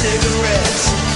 cigarettes,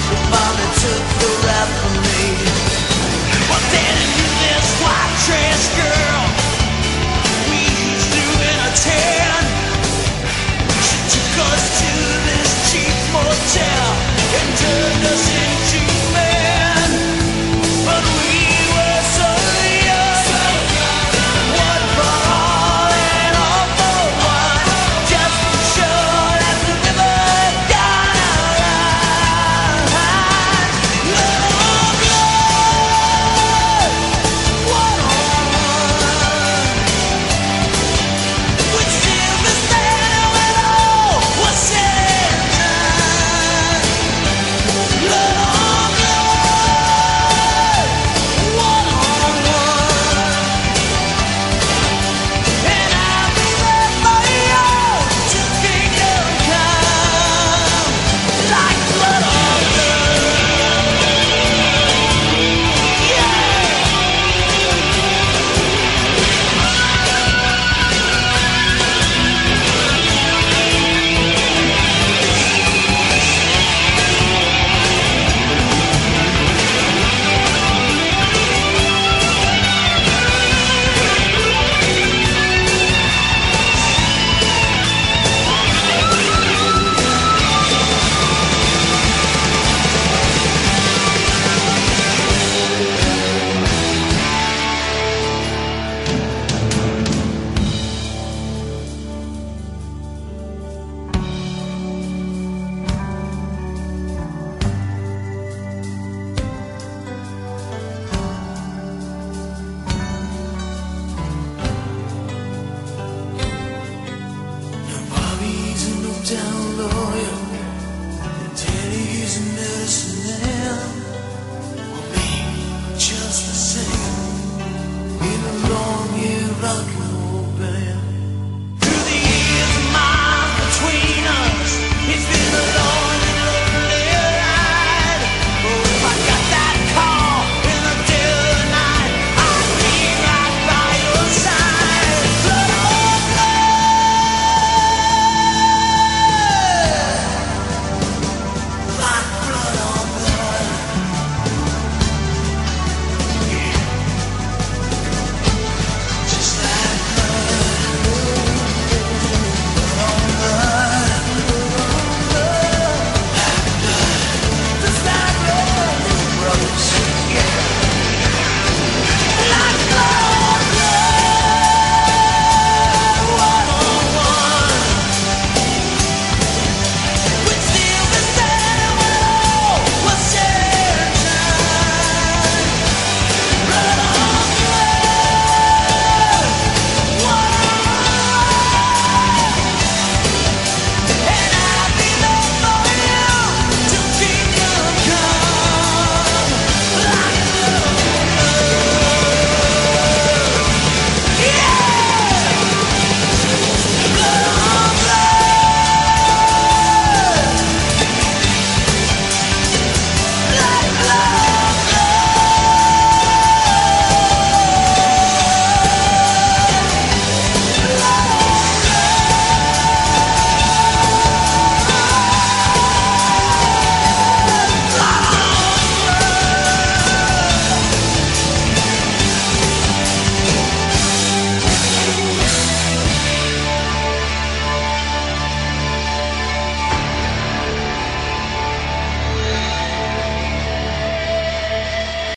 Town